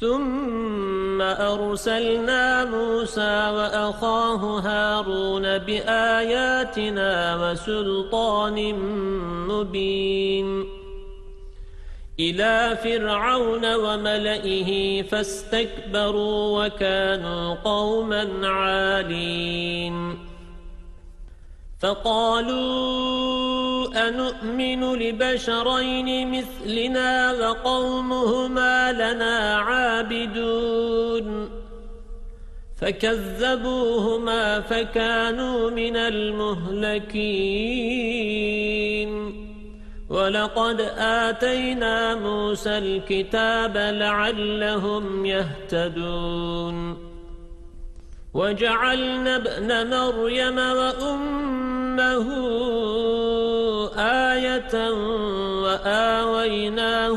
ثم أرسلنا موسى وأخاه هارون بآياتنا وسلطان مبين. إلى فرعون وملئه فاستكبروا وكانوا قوما عالين. فقالوا أنؤمن لبشرين مثلنا وقومهما لنا عابدون. فكذبوهما فكانوا من المهلكين. ولقد آتينا موسى الكتاب لعلهم يهتدون. وجعلنا ابن مريم وأمه آية وآويناهما